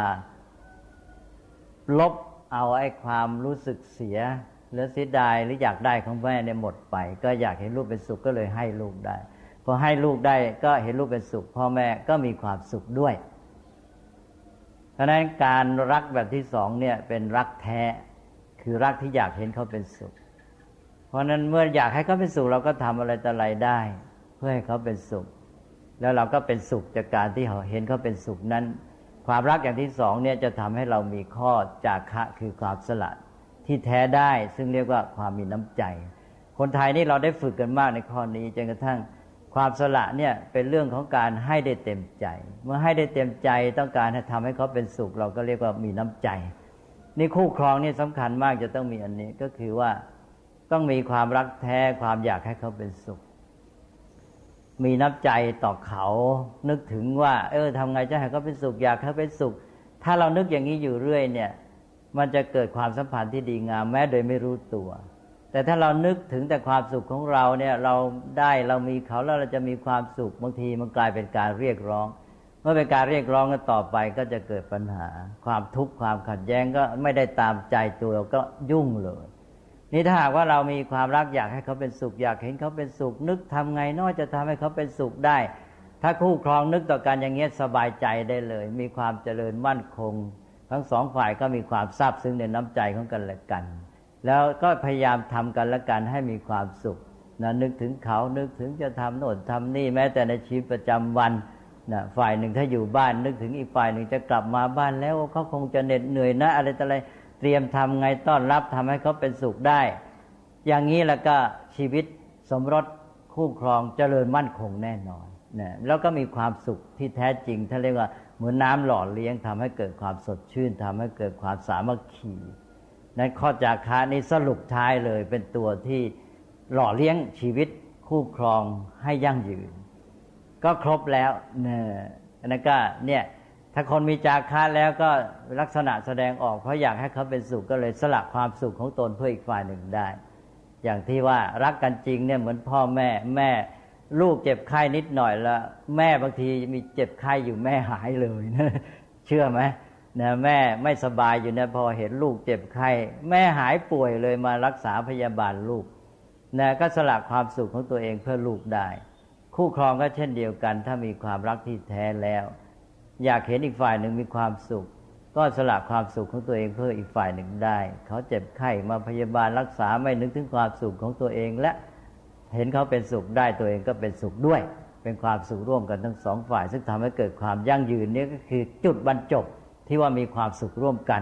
ลบเอาไอ้ความรู้สึกเสียหรือเสียดายหรืออยากได้ของแม่เนี่ยหมดไป ก็อยากเห็นลูกเป็นสุขก็เลยให้ลูกได้พอให้ลูกได้ก็เห็นลูกเป็นสุข พ่อแม่ก็มีความสุขด้วย เพราะนั้นการรักแบบที่สองเนี่ยเป็นรักแท้ คือรักที่อยากเห็นเขาเป็นสุข เพราะนั้นเมื่ออยากให้เขาเป็นสุข เราก็ทำอะไรต่ออะไรได้ เพื่อให้เขาเป็นสุข แล้วเราก็เป็นสุขจากการที่เห็นเขาเป็นสุขนั้น ความรักอย่างที่สองเนี่ยจะทำให้เรามีข้อจากคะคือความสละที่แท้ได้ ซึ่งเรียกว่าความมีน้ำใจ คนไทยนี่เราได้ฝึกกันมากในข้อนี้จนกระทั่งความสละเนี่ยเป็นเรื่องของการให้ได้เต็มใจ เมื่อให้ได้เต็มใจต้องการให้ทำให้เขาเป็นสุข เราก็เรียกว่ามีน้ำใจ นี่คู่ครองนี่สำคัญมากจะต้องมีอันนี้ก็คือว่าต้องมีความรักแท้ความอยากให้เขาเป็นสุข มีน้ำใจต่อเขา นึกถึงว่า เออทำไงจะให้เขาเป็นสุขอยากให้เขาเป็นสุข ถ้าเรานึกอย่างนี้อยู่เรื่อยเนี่ย มันจะเกิดความสัมพันธ์ที่ดีงามแม้โดยไม่รู้ตัว แต่ถ้าเรานึกถึงแต่ความสุขของเราเนี่ยเราได้เรามีเขาแล้วเราจะมีความสุขบางทีมันกลายเป็นการเรียกร้อง เมื่อเป็นการเรียกร้องกันต่อไปก็จะเกิดปัญหา ความทุกข์ความขัดแย้งก็ไม่ได้ตามใจตัวก็ยุ่งเลย นี่ถ้าหากว่าเรามีความรักอยากให้เขาเป็นสุขอยากเห็นเขาเป็นสุข นึกทำไงนอกจะทำให้เขาเป็นสุขได้ ถ้าคู่ครองนึกต่อกันอย่างเงี้ยสบายใจได้เลย มีความเจริญมั่นคง ทั้งสองฝ่ายก็มีความซาบซึ้งในน้ำใจของกันและกัน แล้วก็พยายามทำกันและกันให้มีความสุขนะนึกถึงเขานึกถึงจะทำโน่นทำนี่แม้แต่ในชีวิตประจำวัน นะฝ่ายหนึ่งถ้าอยู่บ้านนึกถึงอีกฝ่ายหนึ่งจะกลับมาบ้านแล้วเขาคงจะเหน็ดเหนื่อยนะ อะไรต่ออะไรเตรียมทำไงต้อนรับทำให้เขาเป็นสุขได้ อย่างนี้แล้วก็ชีวิตสมรสคู่ครองเจริญมั่นคงแน่นอนนะแล้วก็มีความสุขที่แท้จริงท่านเรียกว่าเหมือนน้ำหล่อเลี้ยงทำให้เกิดความสดชื่นทำให้เกิดความสามัคคีนั้นข้อจากคานี้สรุปท้ายเลยเป็นตัวที่หล่อเลี้ยงชีวิตคู่ครองให้ยั่งยืน ก็ครบแล้วเนี่ยนั่นก็เนี่ยถ้าคนมีจาคะแล้วก็ลักษณะแสดงออกเพราะอยากให้เขาเป็นสุขก็เลยสละความสุขของตนเพื่ออีกฝ่ายหนึ่งได้ อย่างที่ว่ารักกันจริงเนี่ยเหมือนพ่อแม่แม่ลูกเจ็บไข้นิดหน่อยแล้วแม่บางทีมีเจ็บไข้อยู่แม่หายเลยนะเชื่อไหมนะแม่ไม่สบายอยู่นะพอเห็นลูกเจ็บไข้แม่หายป่วยเลยมารักษาพยาบาลลูกนะก็สละความสุขของตัวเองเพื่อลูกได้ คู่ครองก็เช่นเดียวกัน ถ้ามีความรักที่แท้แล้ว อยากเห็นอีกฝ่ายหนึ่งมีความสุข ก็สละความสุขของตัวเองเพื่ออีกฝ่ายหนึ่งได้ เขาเจ็บไข้มาพยาบาลรักษาไม่นึกถึงความสุขของตัวเองและเห็นเขาเป็นสุขได้ตัวเองก็เป็นสุขด้วย เป็นความสุขร่วมกันทั้งสองฝ่าย ซึ่งทำให้เกิดความยั่งยืนนี่ก็คือจุดบรรจบที่ว่ามีความสุขร่วมกัน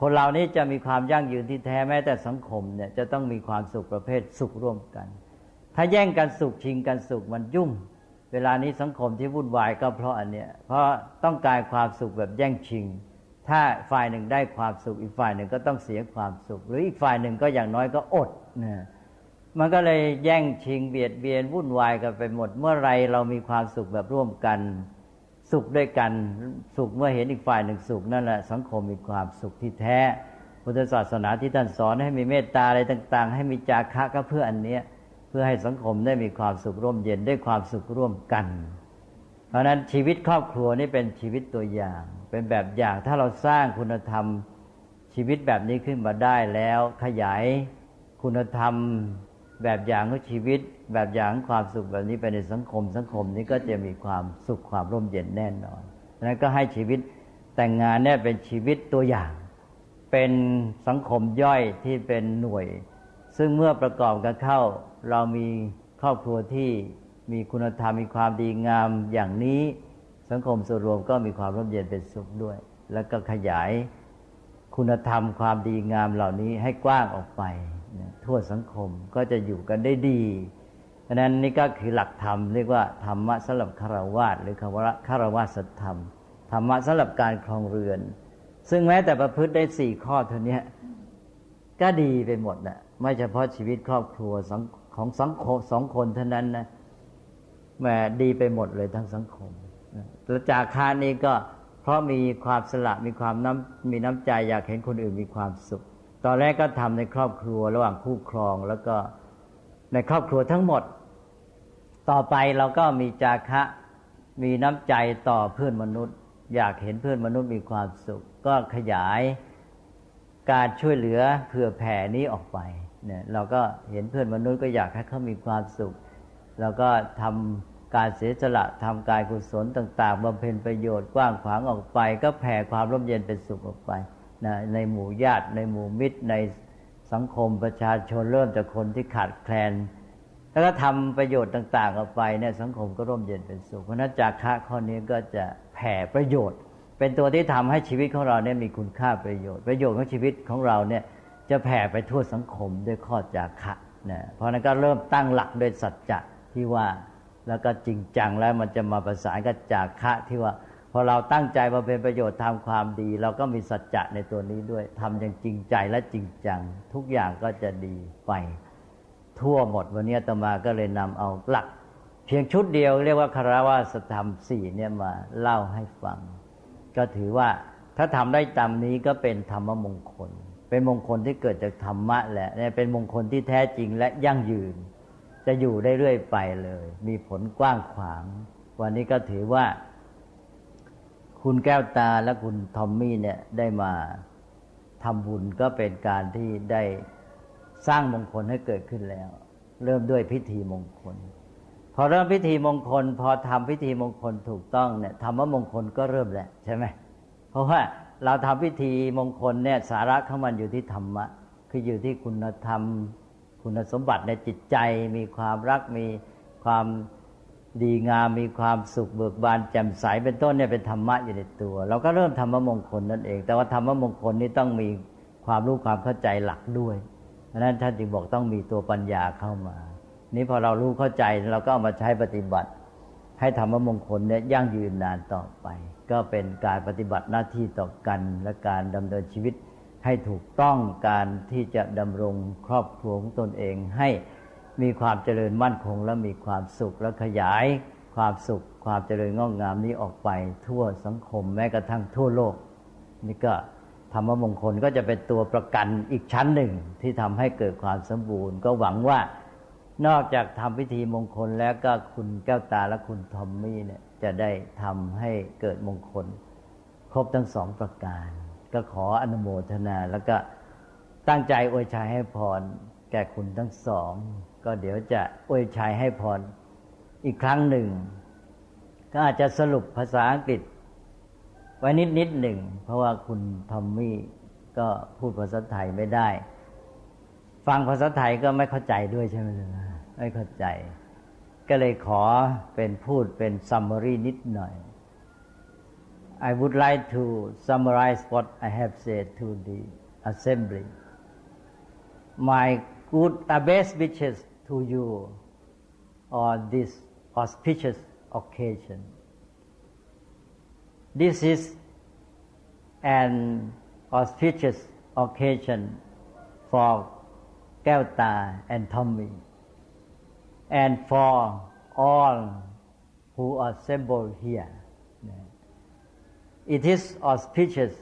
คนเรานี้จะมีความยั่งยืนที่แท้แม้แต่สังคมเนี่ยจะต้องมีความสุขประเภทสุขร่วมกัน ถ้าแย่งกันสุขชิงกันสุขมันยุ่ง เวลานี้สังคมที่วุ่นวายก็เพราะอันเนี้ยเพราะต้องการความสุขแบบแย่งชิง ถ้าฝ่ายหนึ่งได้ความสุข อีกฝ่ายหนึ่งก็ต้องเสียความสุข หรืออีกฝ่ายหนึ่งก็อย่างน้อยก็อดเนี่ยมันก็เลยแย่งชิงเบียดเบียนวุ่นวายกันไปหมด เมื่อไรเรามีความสุขแบบร่วมกัน สุขด้วยกันสุขเมื่อเห็นอีกฝ่ายหนึ่งสุขนั่นแหละสังคมมีความสุขที่แท้พุทธศาสนาที่ท่านสอนให้มีเมตตาอะไรต่าง ๆ ให้มีจาคะก็เพื่ออันเนี้ย พื่อให้สังคมได้มีความสุขร่วมเย็นได้ความสุขร่วมกัน เพราะนั้นชีวิตครอบครัวนี่เป็นชีวิตตัวอย่าง เป็นแบบอย่างถ้าเราสร้างคุณธรรมชีวิตแบบนี้ขึ้นมาได้แล้ว ขยายคุณธรรมแบบอย่างของชีวิต แบบอย่างความสุขแบบนี้ไปในสังคม สังคมนี้ก็จะมีความสุขความร่มเย็นแน่นอนนั้นก็ให้ชีวิตแต่งงานเนี่ยเป็นชีวิตตัวอย่าง เป็นสังคมย่อยที่เป็นหน่วย ซึ่งเมื่อประกอบกันเข้า เรามีครอบครัวที่มีคุณธรรมมีความดีงามอย่างนี้ สังคมส่วนรวมก็มีความร่มเย็นเป็นสุขด้วย แล้วก็ขยายคุณธรรมความดีงามเหล่านี้ให้กว้างออกไปทั่วสังคมก็จะอยู่กันได้ดีดังนั้นนี่ก็คือหลักธรรมเรียกว่าธรรมะสำหรับคารวะหรือคารวะคารวะสัธรรมธรรมะสำหรับการครองเรือน ซึ่งแม้แต่ประพฤติได้สี่ข้อเท่านี้ ก็ดีไปหมดนะไม่เฉพาะชีวิตครอบครัวของสังคมสองคนเท่านั้นนะแหมดีไปหมดเลยทั้งสังคมแล้วจากคานี้ก็เพราะมีความสละมีความน้ำมีน้ำใจอยากเห็นคนอื่นมีความสุข ตอนแรกก็ทำในครอบครัวระหว่างคู่ครองแล้วก็ในครอบครัวทั้งหมด ต่อไปเราก็มีจาคะมีน้ำใจต่อเพื่อนมนุษย์ อยากเห็นเพื่อนมนุษย์มีความสุข ก็ขยาย การช่วยเหลือเผื่อแผ่นี้ออกไปเนี่ยเราก็เห็นเพื่อนมนุษย์ก็อยากให้เขามีความสุขเราก็ทำการเสียสละทำการกุศลต่าง ๆบำเพ็ญประโยชน์กว้างขวางออกไป ก็แผ่ความร่มเย็นเป็นสุขออกไปนะในหมู่ญาติในหมู่มิตรในสังคมประชาชนเริ่มจากคนที่ขาดแคลน แล้วก็ทำประโยชน์ต่าง ๆ ออกไปเนี่ยสังคมก็ร่มเย็นเป็นสุข เพราะนั้นจากคะข้อนี้ก็จะแผ่ประโยชน์ เป็นตัวที่ทำให้ชีวิตของเราเนี่ยมีคุณค่าประโยชน์ ประโยชน์ของชีวิตของเราเนี่ยจะแผ่ไปทั่วสังคมด้วยข้อจากคะนะเพราะนั้นก็เริ่มตั้งหลักด้วยสัจจะที่ว่าแล้วก็จริงจังแล้วมันจะมาประสานกับจากคะที่ว่าพอเราตั้งใจมาเป็นประโยชน์ทำความดี เราก็มีสัจจะในตัวนี้ด้วยทำอย่างจริงใจและจริงจัง ทุกอย่างก็จะดีไป ทั่วหมดวันนี้ตมาก็เลยนำเอาหลัก เพียงชุดเดียวเรียกว่าคารวะสธรรมสี่เนี่ยมาเล่าให้ฟัง ก็ถือว่าถ้าทำได้ตามนี้ก็เป็นธรรมมงคล เป็นมงคลที่เกิดจากธรรมะแหละเนี่ยเป็นมงคลที่แท้จริงและยั่งยืน จะอยู่ได้เรื่อยไปเลย มีผลกว้างขวาง วันนี้ก็ถือว่า คุณแก้วตาและคุณทอมมี่เนี่ยได้มาทำบุญก็เป็นการที่ได้สร้างมงคลให้เกิดขึ้นแล้ว เริ่มด้วยพิธีมงคล พอเริ่มพิธีมงคล พอทำพิธีมงคลถูกต้องเนี่ยธรรมมงคลก็เริ่มแหละใช่ไหมเพราะว่าเราทำพิธีมงคลเนี่ยสาระของมันอยู่ที่ธรรมะ คืออยู่ที่คุณธรรม คุณสมบัติในจิตใจ มีความรักมีความดีงามมีความสุขเบิกบานแจ่มใสเป็นต้นเนี่ยเป็นธรรมะอยู่ในตัว เราก็เริ่มธรรมมงคลนั่นเอง แต่ว่าธรรมมงคลนี้ต้องมีความรู้ความเข้าใจหลักด้วยเพราะนั้นท่านจึงบอกต้องมีตัวปัญญาเข้ามา นี้พอเรารู้เข้าใจเราก็เอามาใช้ปฏิบัติ ให้ธรรมมงคลเนี่ยยั่งยืนนานต่อไป ก็เป็นการปฏิบัติหน้าที่ต่อกัน และการดำเนินชีวิตให้ถูกต้องการที่จะดำรงครอบครัวของตนเองให้มีความเจริญมั่นคงและมีความสุขและขยายความสุขความเจริญงอกงามนี้ออกไปทั่วสังคมแม้กระทั่งทั่วโลก นี่ก็ธรรมมงคลก็จะเป็นตัวประกันอีกชั้นหนึ่งที่ทำให้เกิดความสมบูรณ์ ก็หวังว่า นอกจากทำพิธีมงคลแล้วก็คุณแก้วตาและคุณทอมมี่เนี่ยจะได้ทำให้เกิดมงคล ครบทั้งสองประการ ก็ขออนุโมทนาแล้วก็ตั้งใจอวยชัยให้พร แก่คุณทั้งสอง ก็เดี๋ยวจะอวยชัยให้พร อีกครั้งหนึ่ง ก็อาจจะสรุปภาษาอังกฤษ ไว้นิดนิดหนึ่ง เพราะว่าคุณทอมมี่ก็พูดภาษาไทยไม่ได้ ฟังภาษาไทยก็ไม่เข้าใจด้วยใช่ไหมล่ะ ไม่เข้าใจ ก็เลยขอเป็นพูดเป็นซัมมารีนิดหน่อย I would like to summarize what I have said to the assembly. My good, uh, best wishes to you on this auspicious occasion. This is an auspicious occasion for Kelta and Tommy, and for all who are assembled here. It is auspicious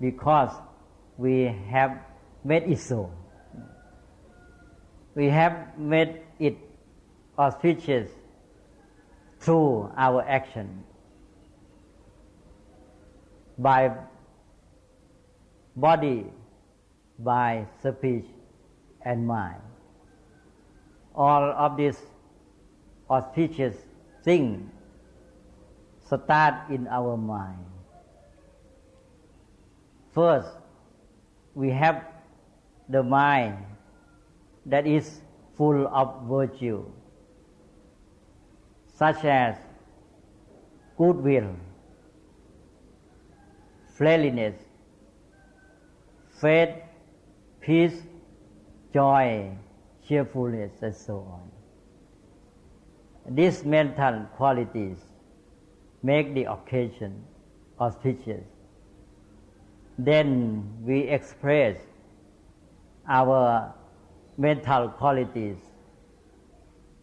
because we have made it so. We have made it auspicious through our action by body, by speech and mind. All of these auspicious things start in our mind. First, we have the mind that is full of virtue, such as goodwill, friendliness, faith, peace, joy, cheerfulness, and so on. These mental qualities make the occasion auspicious. Then we express our mental qualities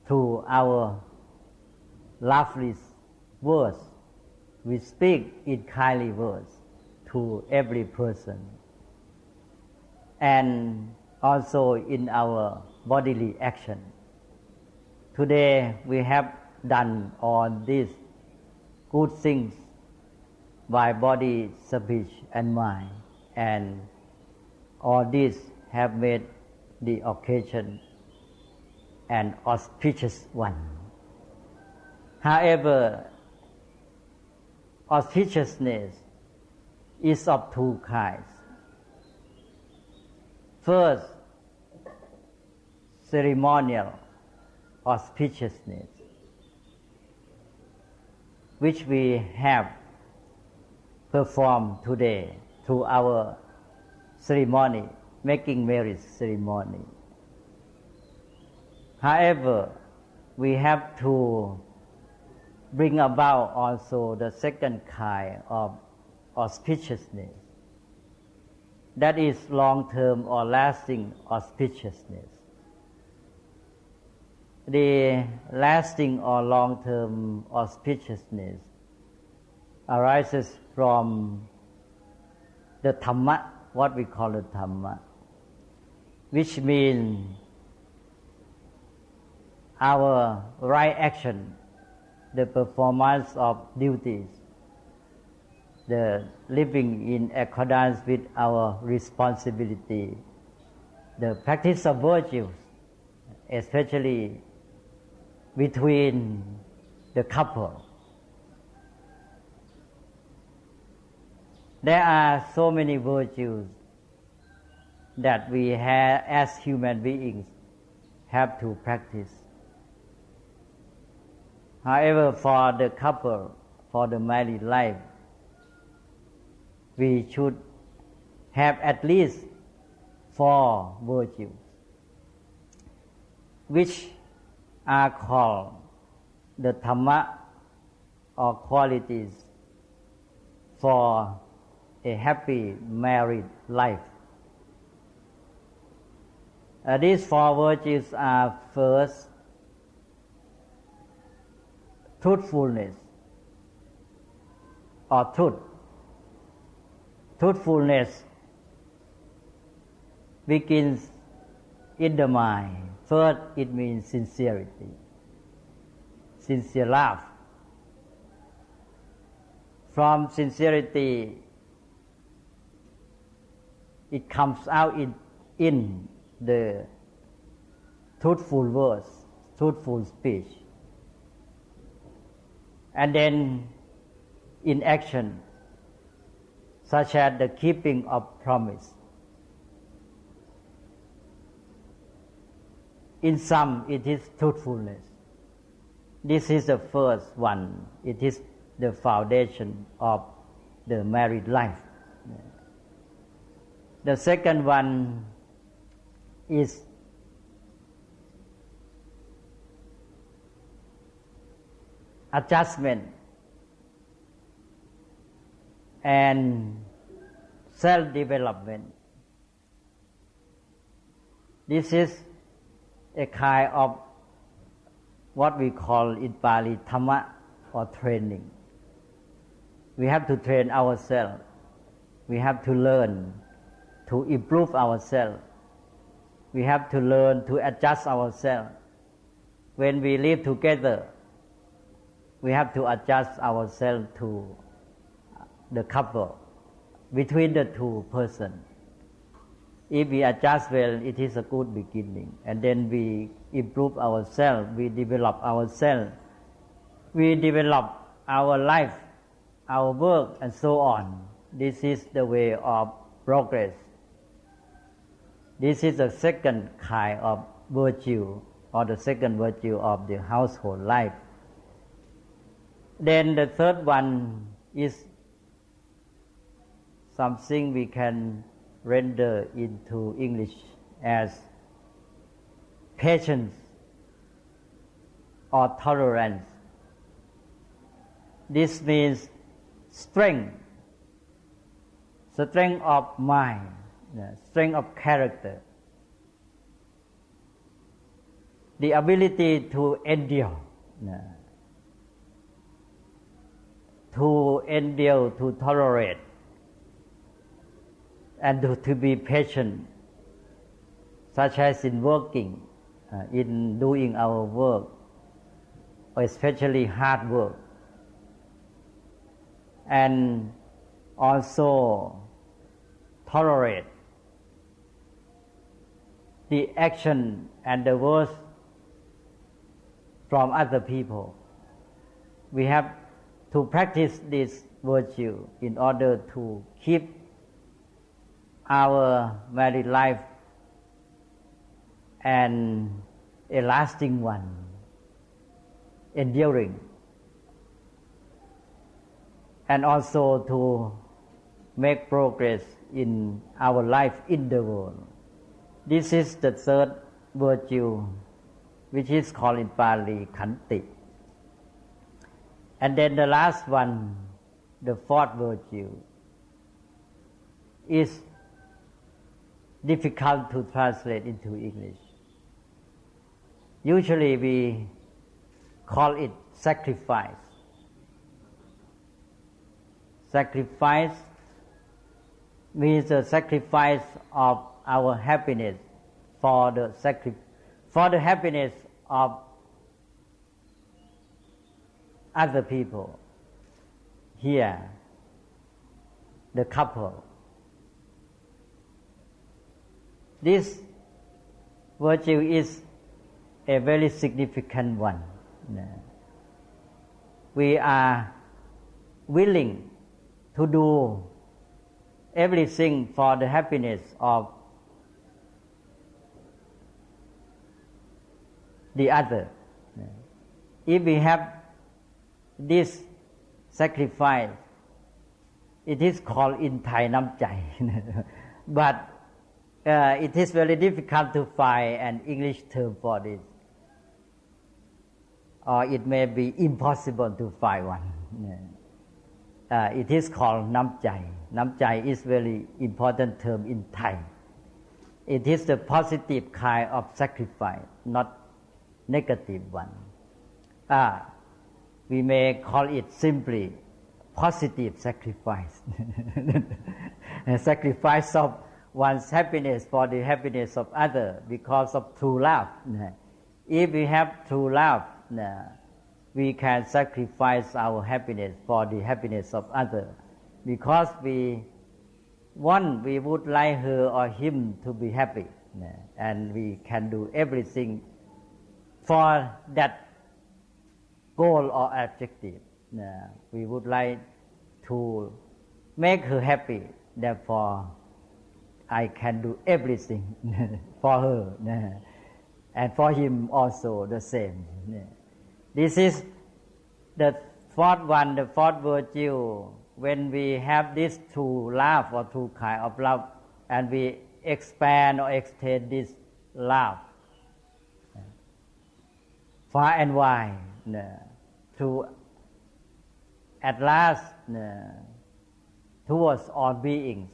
to our lovely words. We speak in kindly words to every person. And also in our bodily action. Today we have done all these good things by body, speech, and mind, and all these have made the occasion an auspicious one. However, auspiciousness is of two kinds. First, ceremonial auspiciousness, which we have performed today through our ceremony, making marriage ceremony. However, we have to bring about also the second kind of auspiciousness. That is long term or lasting auspiciousness. The lasting or long term auspiciousness arises from the Dhamma, what we call the Dhamma, which means our right action, the performance of duties, the living in accordance with our responsibility, the practice of virtues, especially between the couple. There are so many virtues that we have, as human beings have to practice. However, for the couple, for the married life, we should have at least four virtues, which are called the Dhamma or qualities for a happy married life. Uh, these four virtues are first, truthfulness or truth. Truthfulness begins in the mind. First, it means sincerity, sincere love. From sincerity, it comes out in, in the truthful words, truthful speech. And then in action, such as the keeping of promise. In some, it is truthfulness. This is the first one. It is the foundation of the married life. The second one is adjustment and self development. This is a kind of what we call in Pali Dhamma or training. We have to train ourselves. We have to learn to improve ourselves. We have to learn to adjust ourselves. When we live together, we have to adjust ourselves to the couple between the two persons. If we adjust well, it is a good beginning. And then we improve ourselves, we develop ourselves, we develop our life, our work, and so on. This is the way of progress. This is the second kind of virtue, or the second virtue of the household life. Then the third one is something we can render into English as patience or tolerance. This means strength, strength of mind, strength of character, the ability to endure, to endure, to tolerate, and to, be patient, such as in working, uh, in doing our work, especially hard work. And also tolerate the action and the words from other people. We have to practice this virtue in order to keep our married life and a lasting one, enduring, and also to make progress in our life in the world. This is the third virtue, which is called in Pali Khanti. And then the last one, the fourth virtue, is difficult to translate into English. Usually we call it sacrifice. Sacrifice means the sacrifice of our happiness for the sacri- for the happiness of other people. Here, the couple. This virtue is a very significant one. We are willing to do everything for the happiness of the other. If we have this sacrifice, it is called in Thai nam chai. but uh, it is very difficult to find an English term for this or it may be impossible to find one. Uh, it is called namjai. Namjai is very important term in Thai. It is the positive kind of sacrifice, not negative one. Uh, we may call it simply positive sacrifice. sacrifice of one's happiness for the happiness of other because of true love. If we have true love, we can sacrifice our happiness for the happiness of others because we one we would like her or him to be happy and we can do everything for that goal or objective we would like to make her happy therefore I can do everything for her. And for him also the same. This is the fourth one, the fourth virtue. When we have this two love or two kind of love, and we expand or extend this love. Far and wide to at last towards all beings,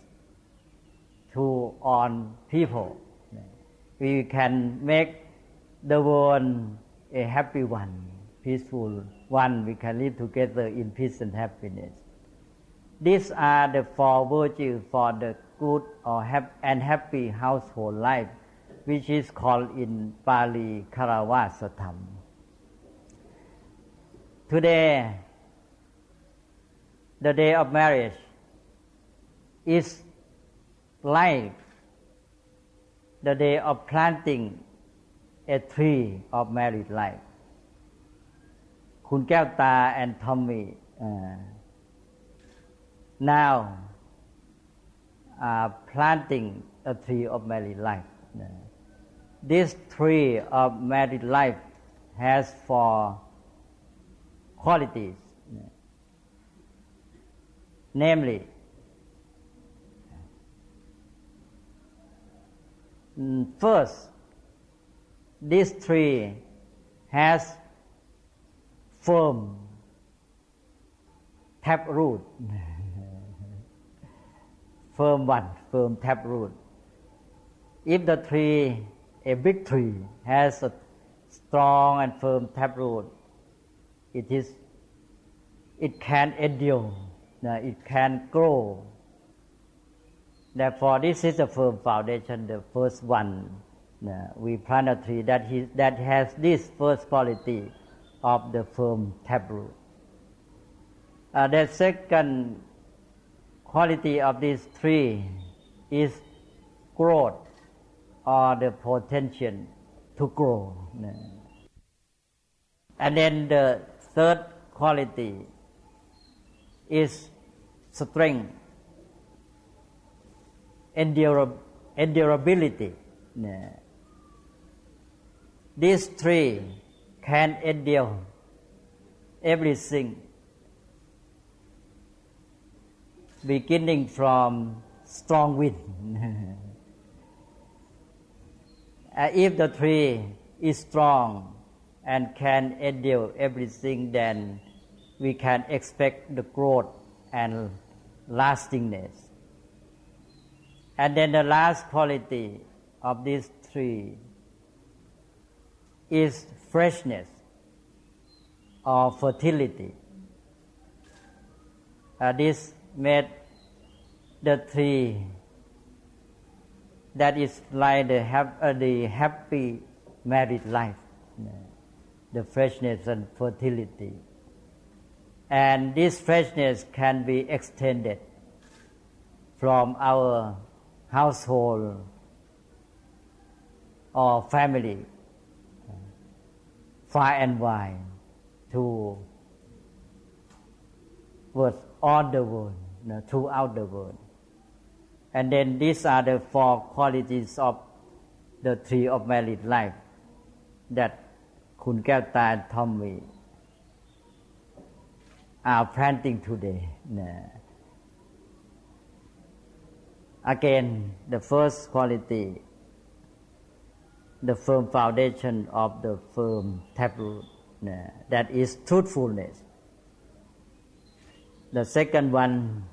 to all people. We can make the world a happy one peaceful one, we can live together in peace and happiness. These are the four virtues for the good or hap- and happy household life, which is called in Pali Karavasatham. Today, the day of marriage is like the day of planting a tree of married life. คุณแก้วตา and Tommy Uh, now, uh, planting a tree of married life. Uh, this tree of married life has four qualities, namely, Mm, first, this tree has firm tap root. firm one, firm tap root. If the tree, a big tree, has a strong and firm tap root, it is, it can endure, uh, it can grow. Therefore, this is a firm foundation, the first one. We plant a tree that, he, that has this first quality of the firm taproot. Uh, the second quality of this tree is growth or the potential to grow. And then the third quality is strength, endurability. This tree can endure everything beginning from strong wind. if the tree is strong and can endure everything, then we can expect the growth and lastingness. And then the last quality of these three is freshness or fertility. Uh, this made the tree that is like the, hap- uh, the happy married life, the freshness and fertility. And this freshness can be extended from our household or family far and wide to was all the world, throughout the world. And then these are the four qualities of the tree of married life that Kun Kevta and Tommy are planting today. You. Again, the first quality, the firm foundation of the firm taproot, that is truthfulness. The second one,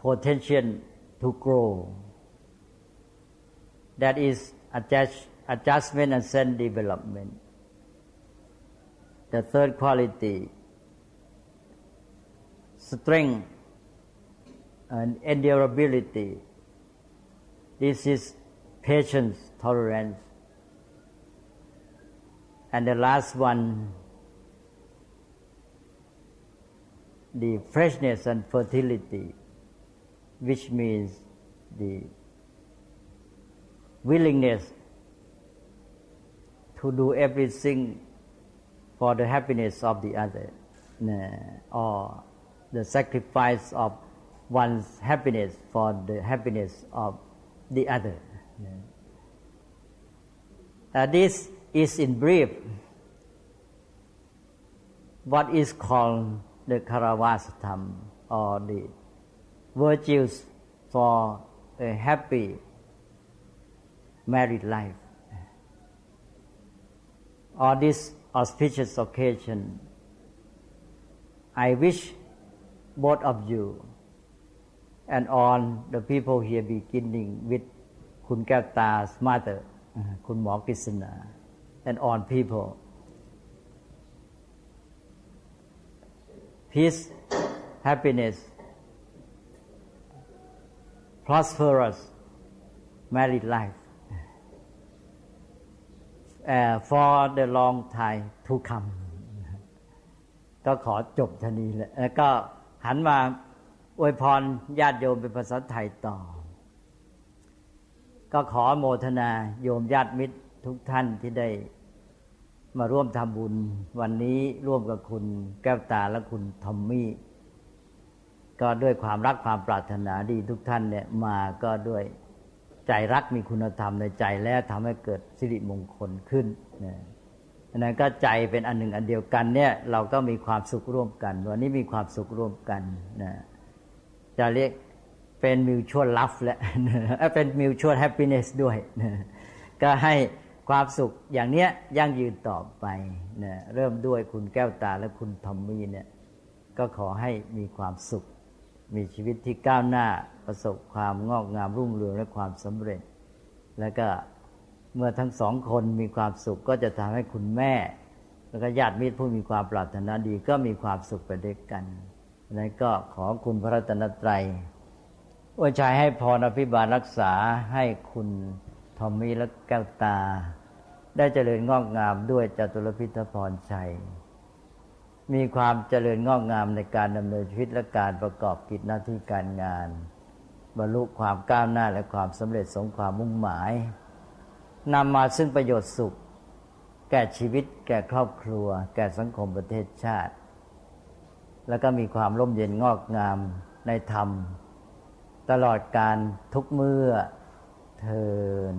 potential to grow. That is adjust, adjustment and sense development. The third quality, strength and endurability. This is patience, tolerance. And the last one, the freshness and fertility which means the willingness to do everything for the happiness of the other, uh, or the sacrifice of one's happiness for the happiness of the other. Uh, this is in brief what is called the Karavasatam or the virtues for a happy married life. On this auspicious occasion, I wish both of you and all the people here beginning with คุณแก้วตา mother คุณหมอกฤษณา and all people peace happiness prosperous married life uh, for the long time to come ก็ขอจบท่านี้แล้วก็หันมา อวยพรญาติโยมเป็นภาษาไทยต่อ ก็ขอโมทนาโยมญาติมิตรทุกท่านที่ได้มาร่วมทำบุญ วันนี้ร่วมกับคุณแก้วตาและคุณทอมมี่ ก็ด้วยความรักความปรารถนาดีทุกท่านเนี่ยมาก็ด้วยใจรักมีคุณธรรมในใจแล้วทำให้เกิดสิริมงคลขึ้นนะนั้นก็ใจเป็นอันหนึ่งอันเดียวกันเนี่ยเราก็มีความสุขร่วมกัน วันนี้มีความสุขร่วมกันนะ จะเรียกเป็น mutual love และเป็น mutual happiness ด้วยก็ให้ความสุขอย่างเนี้ยยั่งยืนต่อไปนะเริ่มด้วยคุณแก้วตาและคุณทอมมี่เนี่ยก็ขอให้มีความสุข มีชีวิตที่ก้าวหน้าประสบความงอกงามรุ่งเรืองและความสำเร็จ แล้วก็เมื่อทั้งสองคนมีความสุขก็จะทำให้คุณแม่ แล้วก็ญาติมิตรผู้มีความปรารถนาดีก็มีความสุขไปด้วยกัน นั้นก็ขอคุณพระรัตนตรัยอวยชัยให้พรอภิบาลรักษาให้คุณทอมมี่และแก้วตา ได้เจริญงอกงามด้วยจตุรพิทพรชัย มีความเจริญงอกงามในการดำเนินชีวิตและการประกอบกิจหน้าที่การงาน บรรลุความก้าวหน้าและความสำเร็จสมความมุ่งหมายนำมาซึ่งประโยชน์สุข แก่ชีวิต แก่ครอบครัว แก่สังคมประเทศชาติ แล้วก็มีความร่มเย็นงอกงามในธรรม ตลอดการทุกเมื่อเทิน